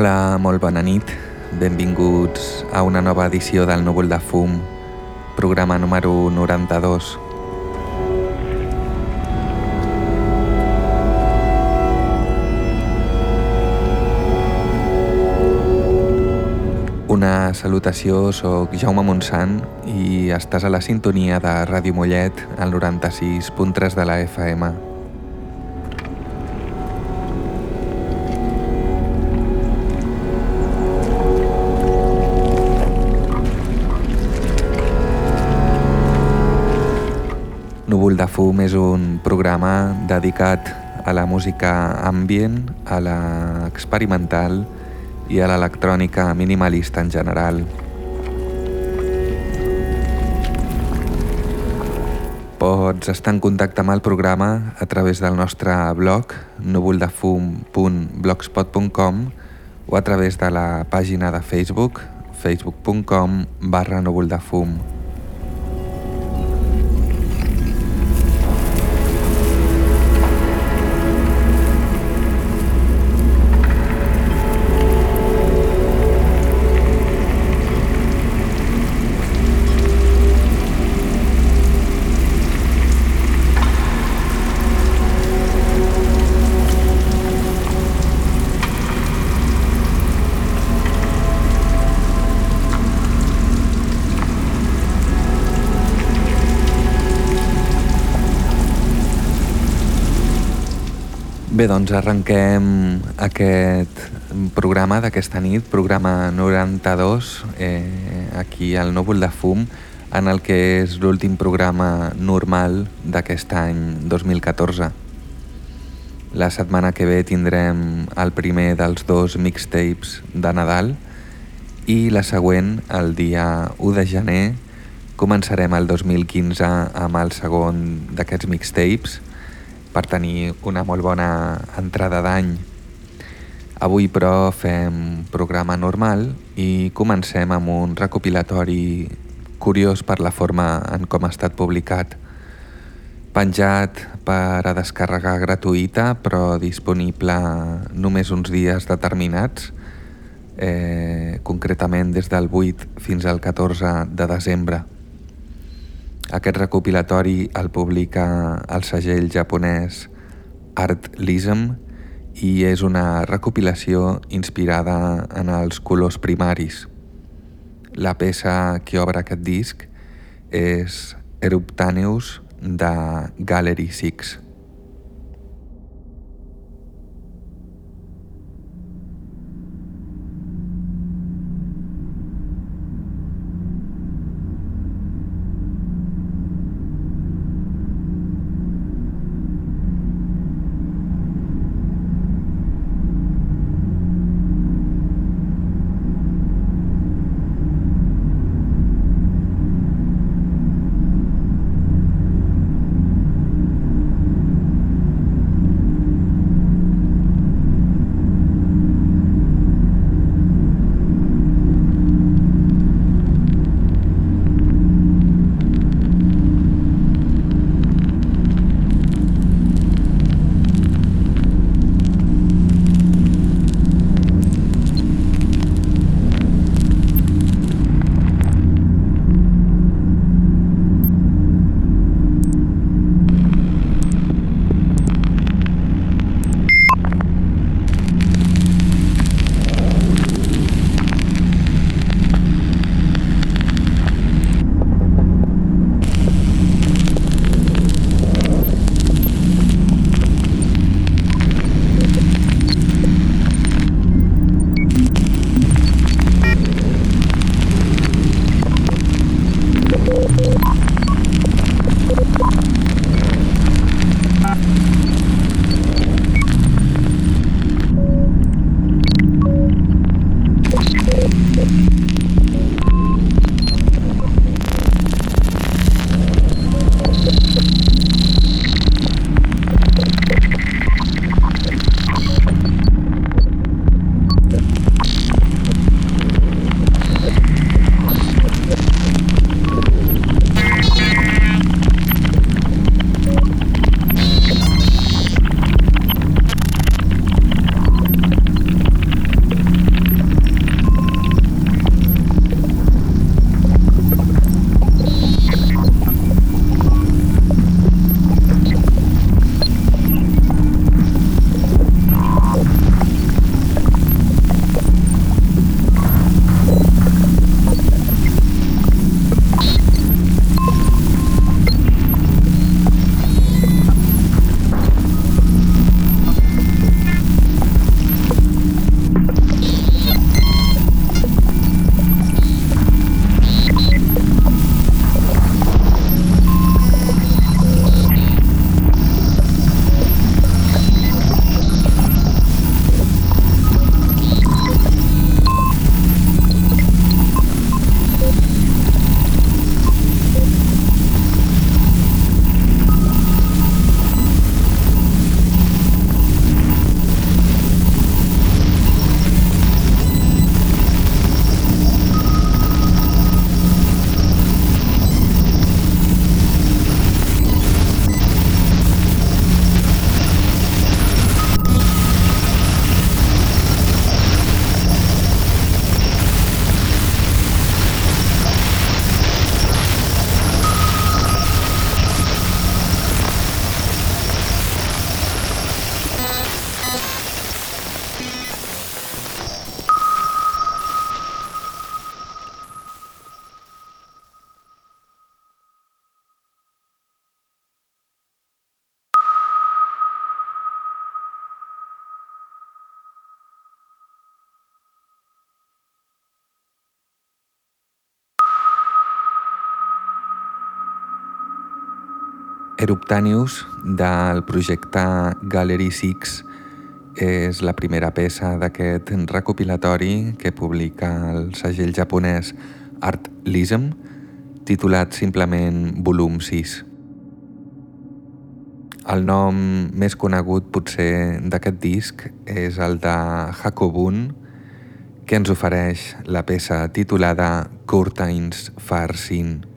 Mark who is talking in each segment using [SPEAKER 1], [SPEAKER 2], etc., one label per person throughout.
[SPEAKER 1] Hola, molt bona nit. Benvinguts a una nova edició del Núvol de Fum, programa número 92. Una salutació, sóc Jaume Montsant i estàs a la sintonia de Ràdio Mollet al 96.3 de la FM. És un programa dedicat a la música ambient, a la experimental i a l'electrònica minimalista en general. Pots estar en contacte amb el programa a través del nostre blog núvoldefum.blogspot.com o a través de la pàgina de Facebook facebook.com barra núvoldefum. Bé, doncs arrenquem aquest programa d'aquesta nit, programa 92, eh, aquí al Núvol de Fum, en el que és l'últim programa normal d'aquest any 2014. La setmana que ve tindrem el primer dels dos mixtapes de Nadal i la següent, el dia 1 de gener, començarem el 2015 amb el segon d'aquests mixtapes, per tenir una molt bona entrada d'any. Avui, però, fem programa normal i comencem amb un recopilatori curiós per la forma en com ha estat publicat. Penjat per a descàrrega gratuïta, però disponible només uns dies determinats, eh, concretament des del 8 fins al 14 de desembre. Aquest recopilatori el publica el segell japonès Artlism i és una recopilació inspirada en els colors primaris. La peça que obre aquest disc és Eruptaneus de Gallery 6. Eruptanius del projecte Gallery 6 és la primera peça d'aquest recopilatori que publica el segell japonès Art Lism, titulat simplement Volum 6. El nom més conegut potser d'aquest disc és el de Hakobun, que ens ofereix la peça titulada Curtains Farsin.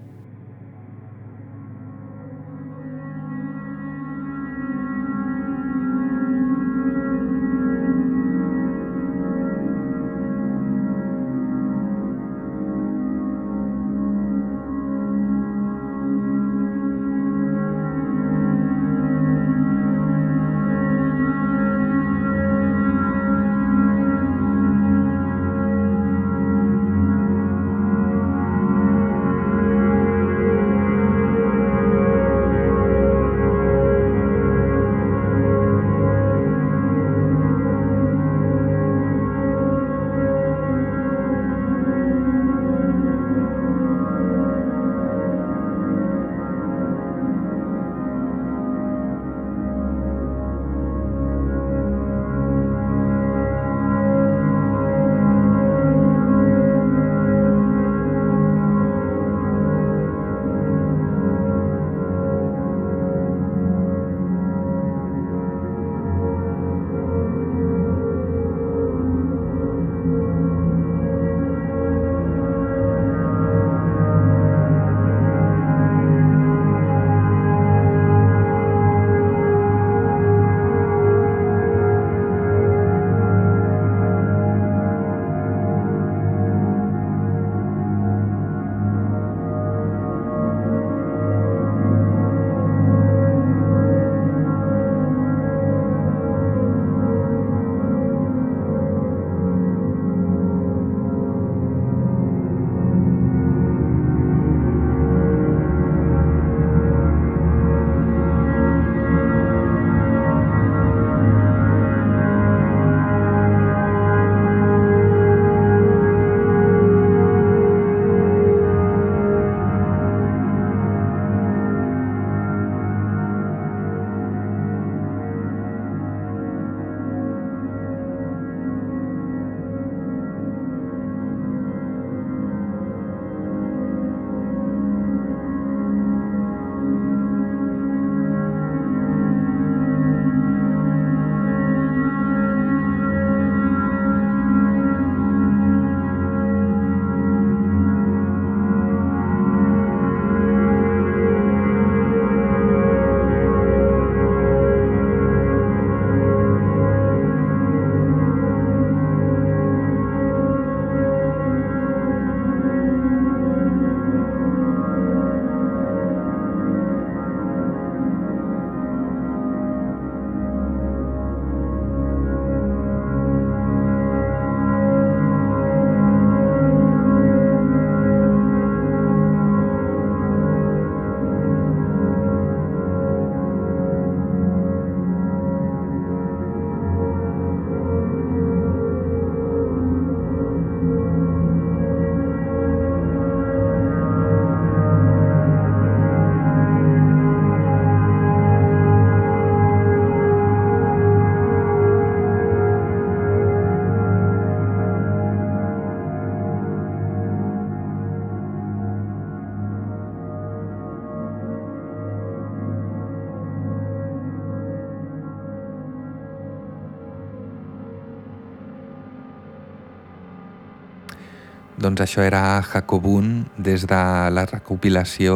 [SPEAKER 1] Doncs això era Jacobun des de la recopilació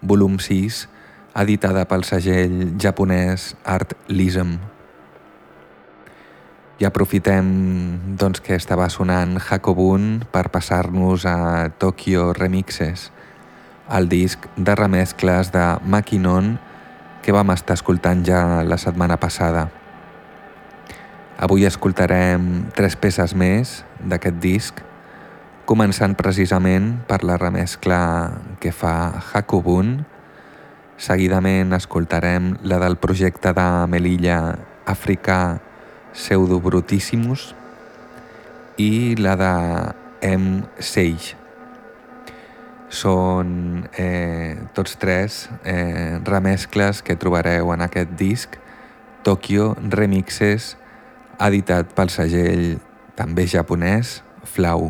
[SPEAKER 1] volum 6 editada pel segell japonès Art Lism. I aprofitem doncs, que estava sonant Jacobun per passar-nos a Tokyo Remixes, el disc de remescles de Makinon que vam estar escoltant ja la setmana passada. Avui escoltarem tres peces més d'aquest disc començant precisament per la remescla que fa Hakubun. Seguidament escoltarem la del projecte de Melilla Africà Pseudobrutíssimus i la de M. Sage. Són eh, tots tres eh, remescles que trobareu en aquest disc, Tokyo Remixes, editat pel segell també japonès Flau.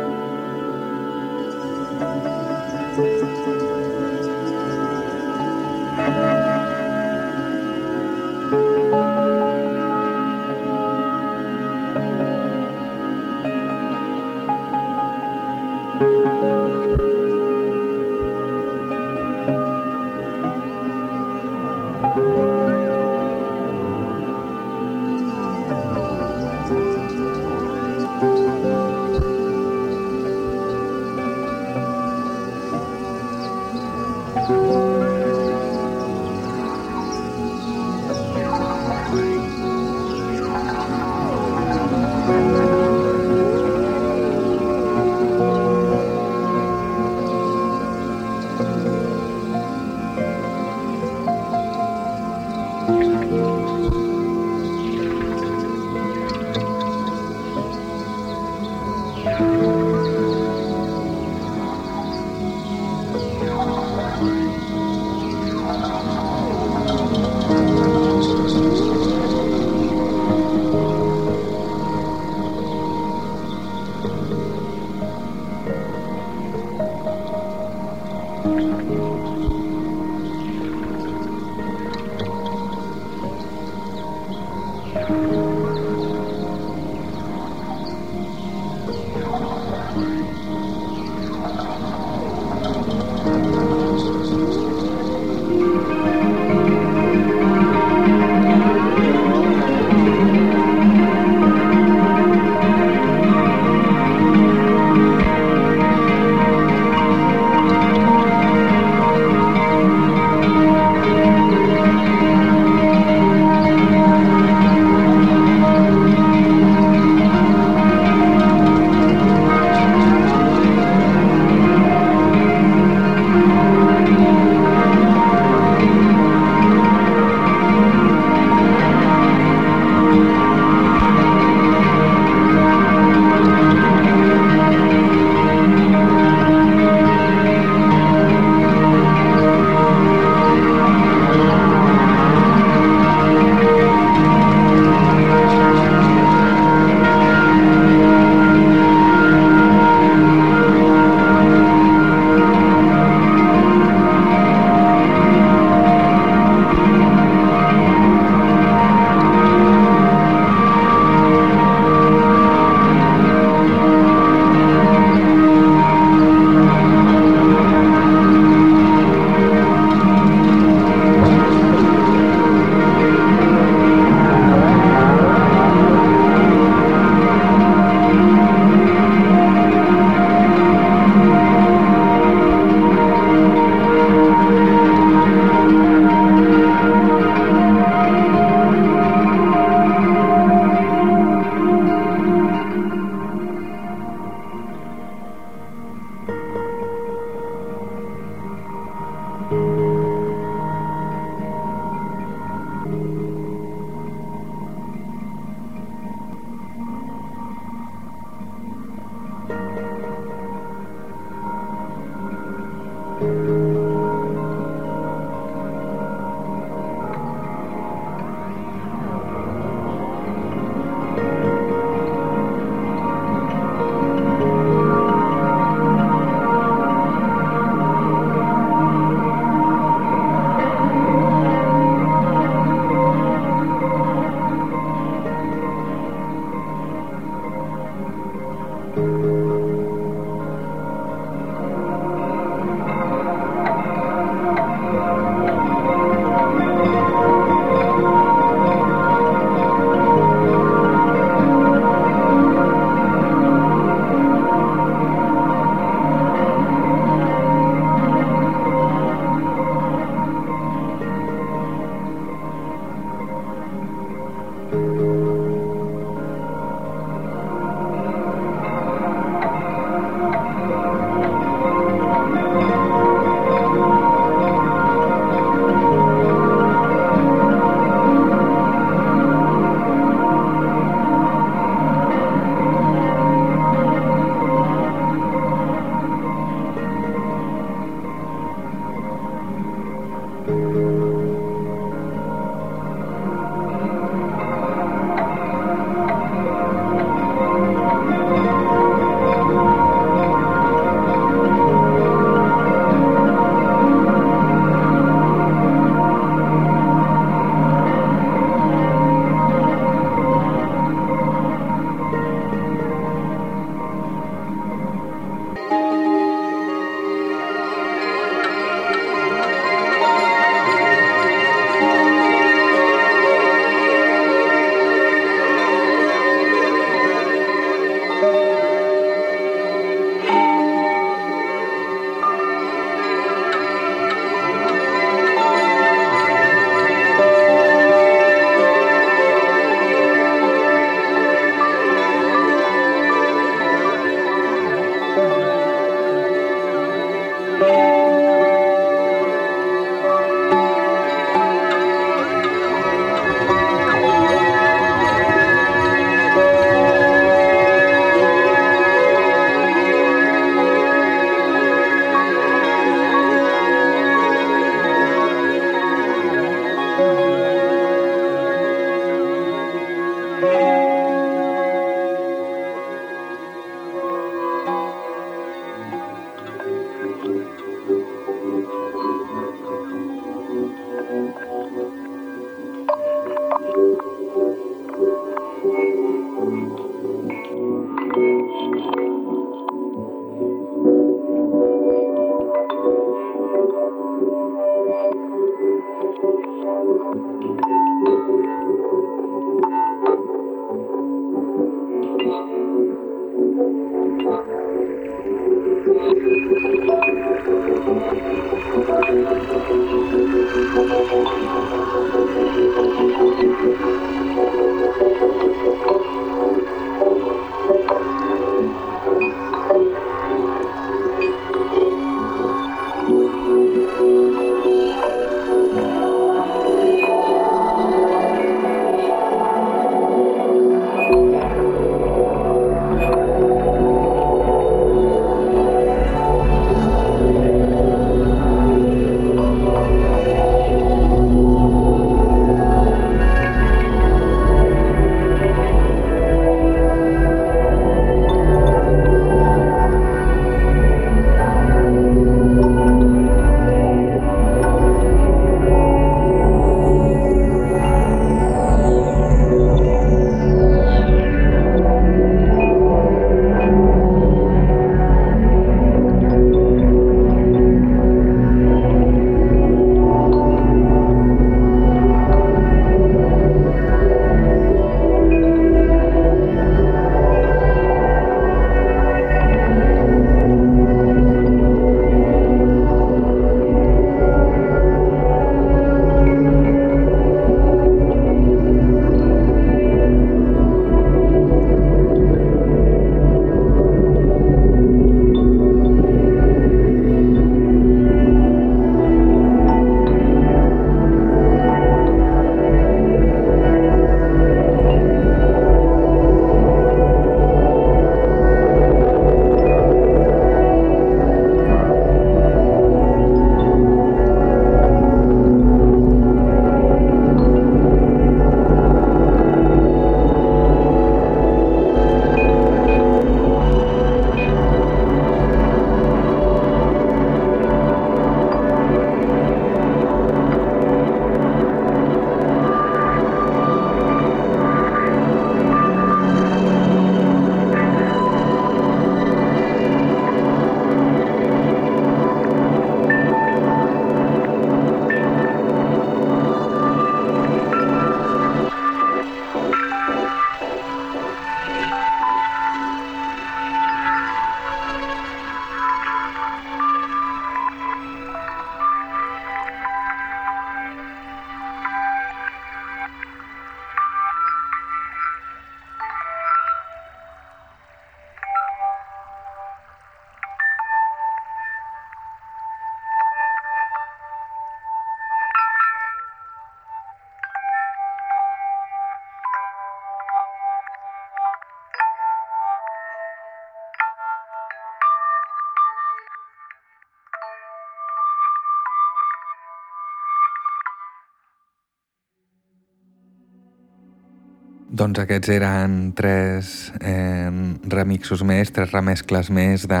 [SPEAKER 1] Doncs aquests eren tres eh, remixos més, tres remescles més de,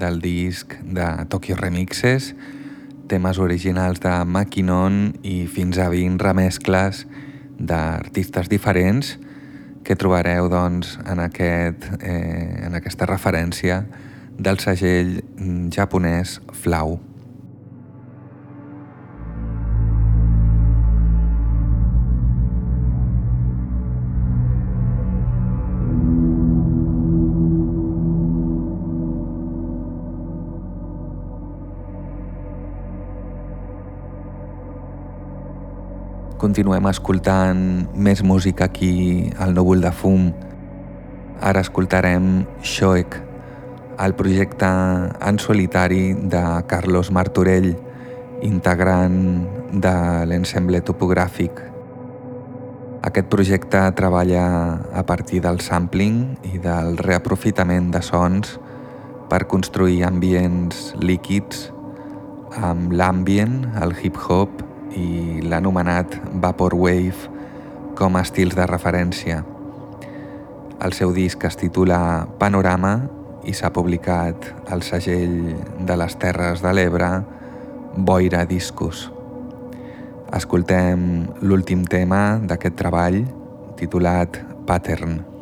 [SPEAKER 1] del disc de Tokyo Remixes, temes originals de Maquinon i fins a 20 remescles d'artistes diferents que trobareu doncs, en, aquest, eh, en aquesta referència del segell japonès Flau. Continuem escoltant més música aquí al Núvol de Fum. Ara escoltarem Shoek, el projecte en solitari de Carlos Martorell, integrant de l'ensemble topogràfic. Aquest projecte treballa a partir del sampling i del reaprofitament de sons per construir ambients líquids amb l'ambient, el hip-hop i l'anomenat Vaporwave com a estils de referència. El seu disc es titula Panorama i s'ha publicat al segell de les Terres de l'Ebre Boira Discos. Escoltem l'últim tema d'aquest treball titulat Pattern.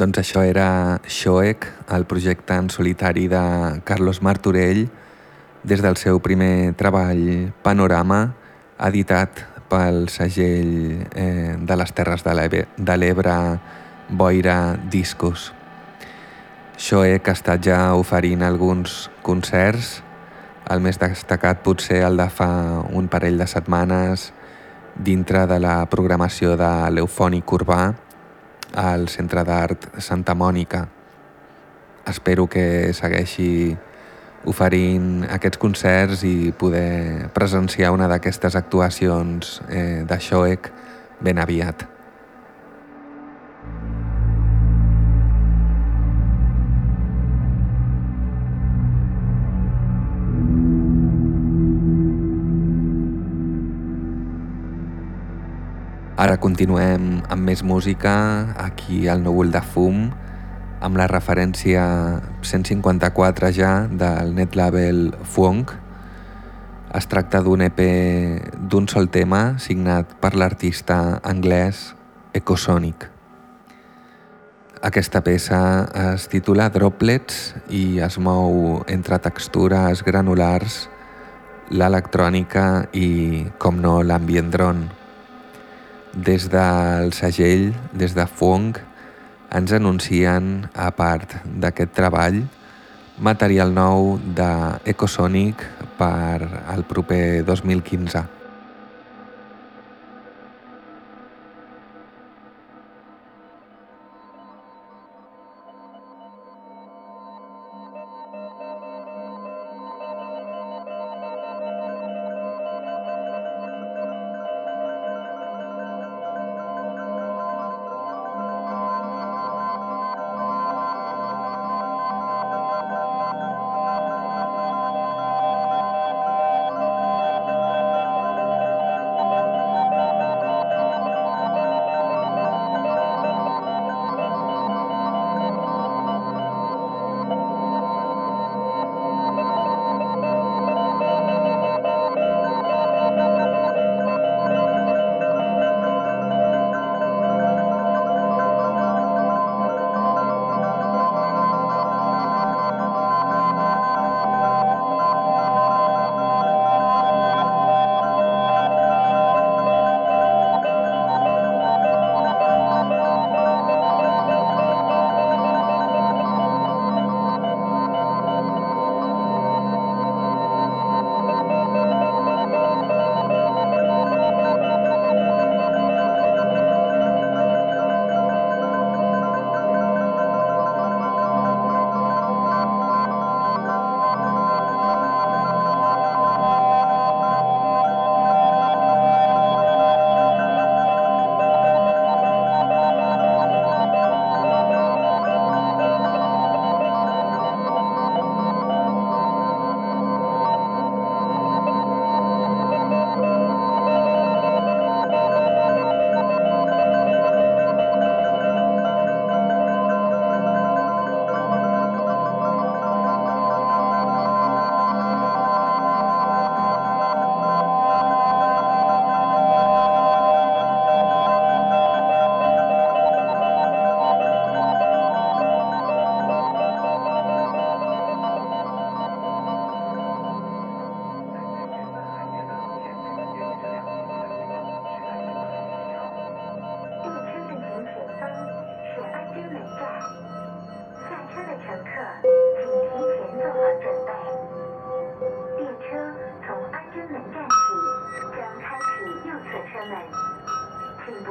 [SPEAKER 1] Doncs això era Xoec, el projecte en solitari de Carlos Martorell, des del seu primer treball Panorama, editat pel segell eh, de les Terres de l'Ebre Boira Discos. Xoec ha estat ja oferint alguns concerts, el més destacat potser el de fa un parell de setmanes dintre de la programació de l'Eufònic Urbà, al Centre d'Art Santa Mònica. Espero que segueixi oferint aquests concerts i poder presenciar una d'aquestes actuacions eh, de Xoec ben aviat. Ara continuem amb més música aquí al Núvol de Fum amb la referència 154 ja del net label Funk. Es tracta d'un EP d'un sol tema signat per l'artista anglès Ecosonic. Aquesta peça es titula Droplets i es mou entre textures granulars, l'electrònica i, com no, l'ambient drone. Des del segell, des de Funk, ens anuncien, a part d'aquest treball, material nou d'Ecosonic per al proper 2015.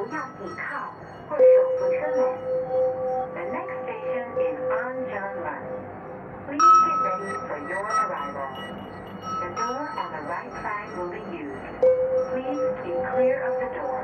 [SPEAKER 2] The next station is Anjanman. Please get ready for your arrival. The door on the right side will be used. Please be clear of the door.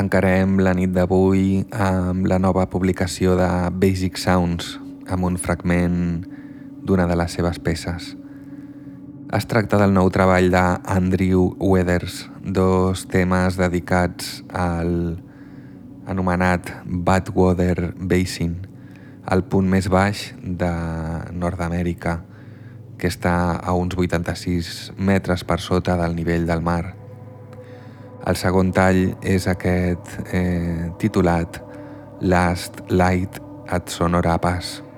[SPEAKER 1] Tancarem la nit d'avui amb la nova publicació de Basic Sounds, amb un fragment d'una de les seves peces. Es tracta del nou treball d'Andrew Weathers, dos temes dedicats al anomenat Badwater Basin, el punt més baix de Nord-Amèrica, que està a uns 86 metres per sota del nivell del mar. El segon tall és aquest eh, titulat Last Light at Sonora Pass.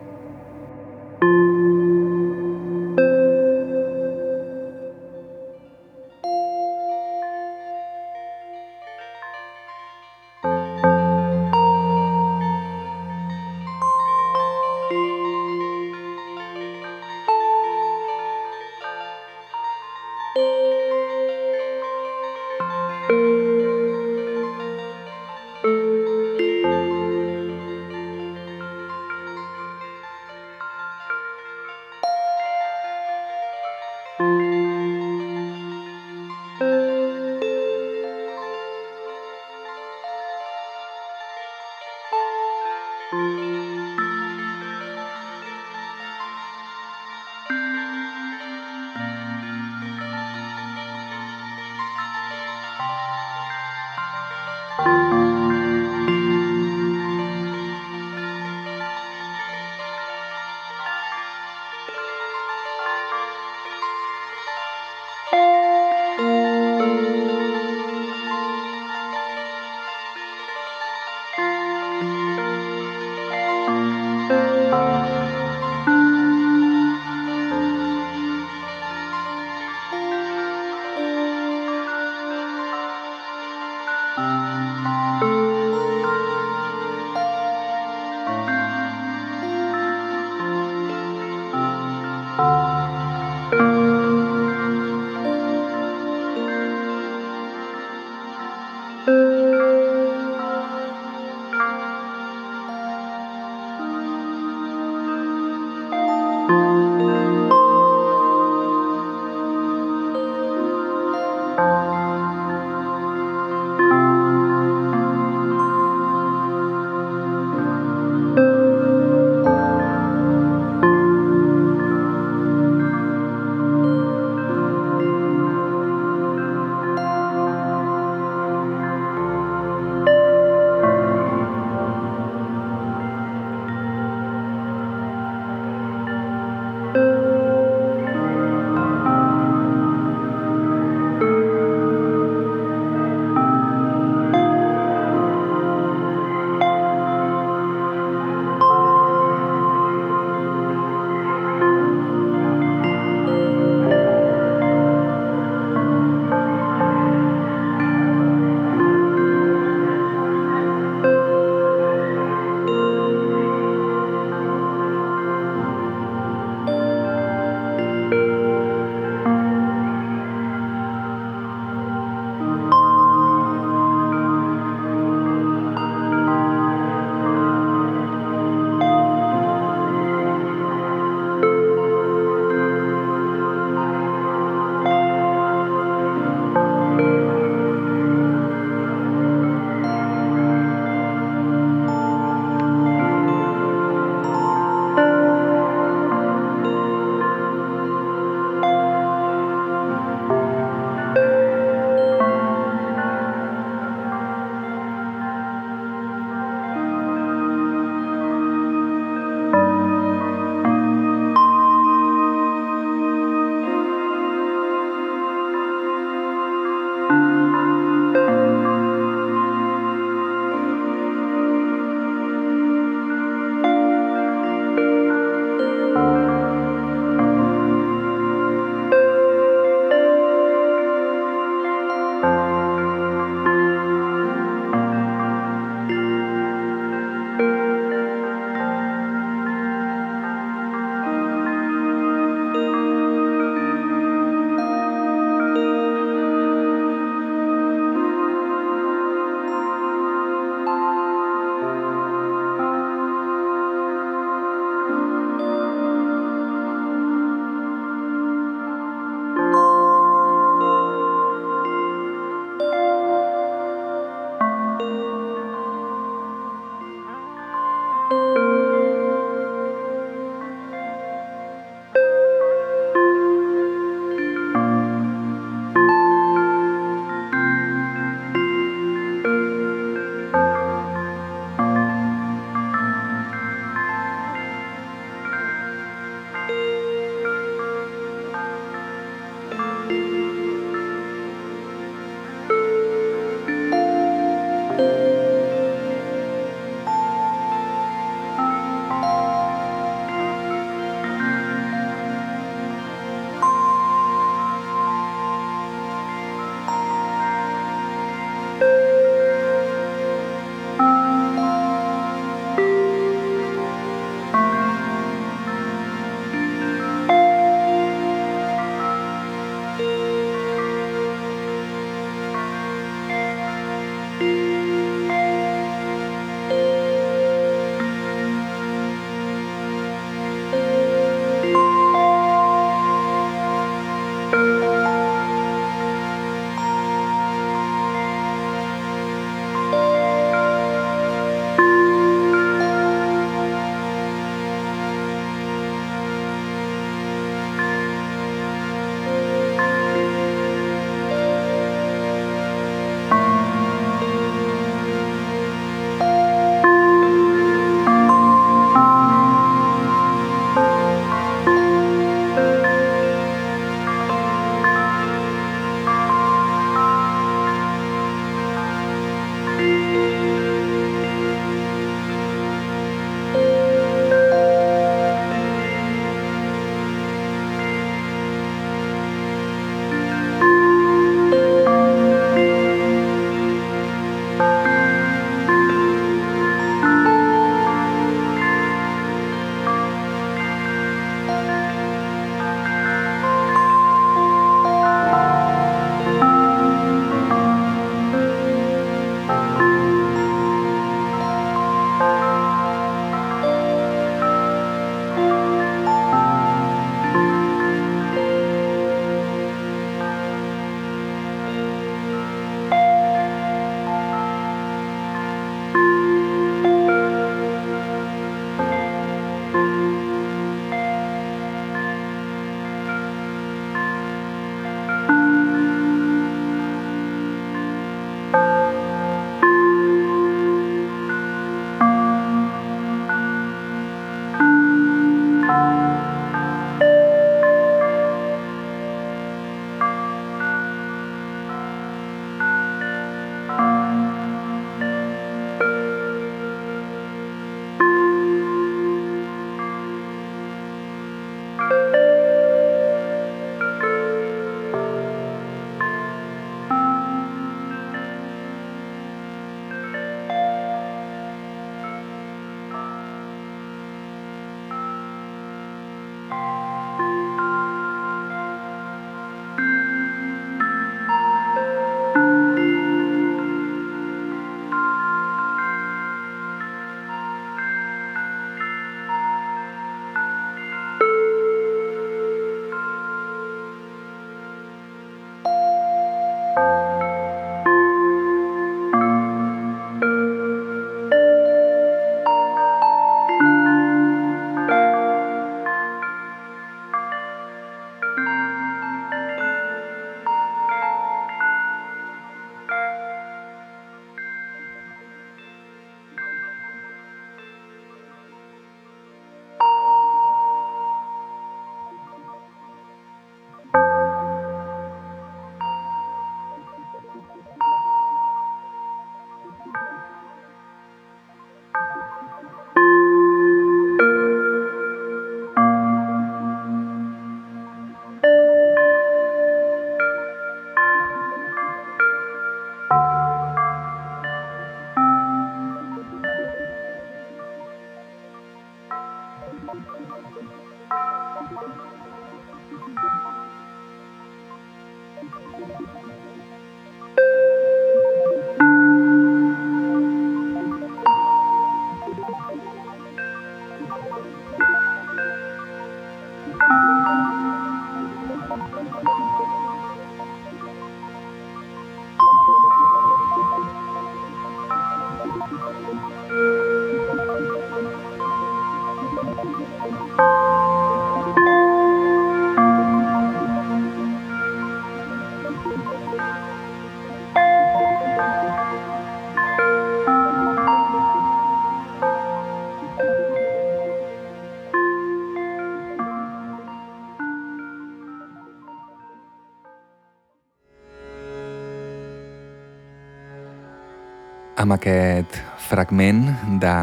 [SPEAKER 1] Amb aquest fragment de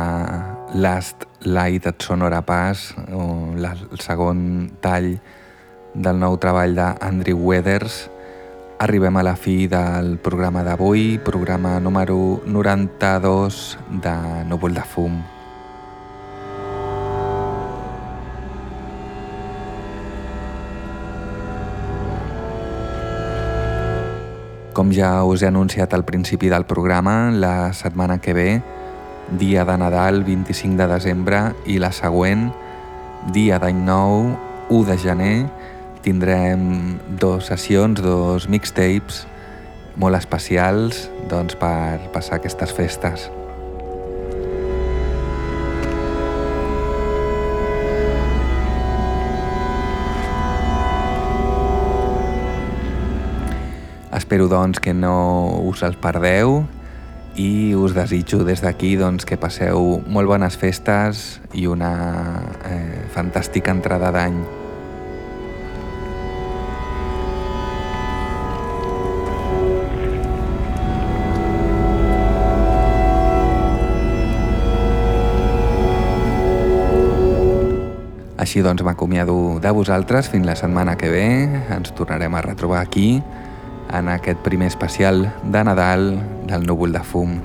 [SPEAKER 1] Last Light at Sonora Pass, o el segon tall del nou treball d'Andrew Weathers, arribem a la fi del programa d'avui, programa número 92 de Núvol de Fum. Com ja us he anunciat al principi del programa, la setmana que ve, dia de Nadal, 25 de desembre, i la següent, dia d'any nou, 1 de gener, tindrem dos sessions, dos mixtapes molt especials doncs, per passar aquestes festes. Espero doncs que no us els perdeu i us desitjo des d'aquí doncs, que passeu molt bones festes i una eh, fantàstica entrada d'any. Així doncs m'acomiado de vosaltres fins la setmana que ve. Ens tornarem a retrobar aquí en aquest primer especial de Nadal del núvol de fum.